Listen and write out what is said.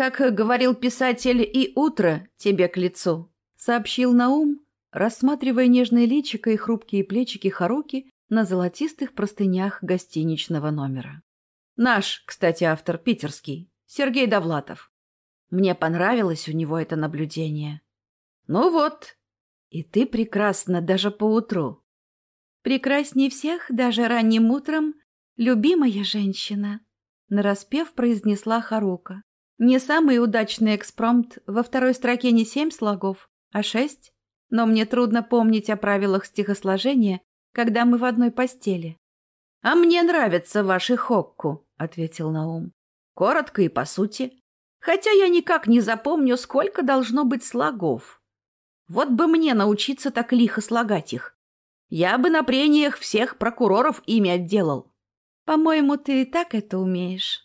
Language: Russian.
Как говорил писатель, и утро тебе к лицу, сообщил Наум, рассматривая нежные личико и хрупкие плечики Харуки на золотистых простынях гостиничного номера. Наш, кстати, автор питерский, Сергей Довлатов. Мне понравилось у него это наблюдение. Ну вот, и ты прекрасна даже поутру. Прекрасней всех, даже ранним утром, любимая женщина, нараспев произнесла Харука. Не самый удачный экспромт, во второй строке не семь слогов, а шесть, но мне трудно помнить о правилах стихосложения, когда мы в одной постели. «А мне нравятся ваши хокку», — ответил Наум. «Коротко и по сути. Хотя я никак не запомню, сколько должно быть слогов. Вот бы мне научиться так лихо слагать их. Я бы на прениях всех прокуроров ими отделал». «По-моему, ты и так это умеешь»,